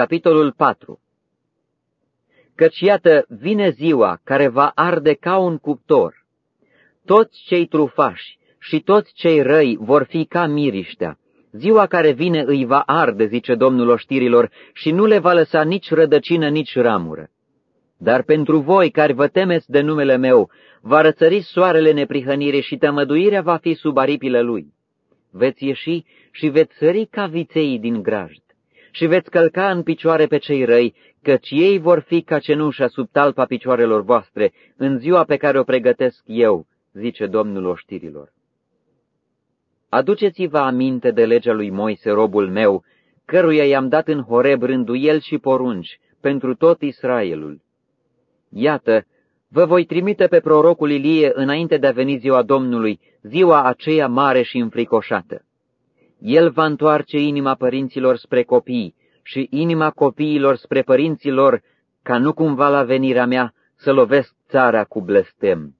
capitolul 4 Căci iată, vine ziua care va arde ca un cuptor. Toți cei trufași și toți cei răi vor fi ca miriștea. Ziua care vine îi va arde, zice Domnul oștirilor, și nu le va lăsa nici rădăcină, nici ramură. Dar pentru voi care vă temeți de numele meu, va rățări soarele neprihănire și tămăduirea va fi sub aripile lui. Veți ieși și veți sări ca viței din grajd și veți călca în picioare pe cei răi, căci ei vor fi ca cenușa sub talpa picioarelor voastre în ziua pe care o pregătesc eu, zice Domnul oștirilor. Aduceți-vă aminte de legea lui Moise, robul meu, căruia i-am dat în Horeb rânduiel și porunci pentru tot Israelul. Iată, vă voi trimite pe prorocul Ilie înainte de a veni ziua Domnului, ziua aceea mare și înfricoșată. El va întoarce inima părinților spre copii și inima copiilor spre părinților, ca nu cumva la venirea mea să lovesc țara cu blestem.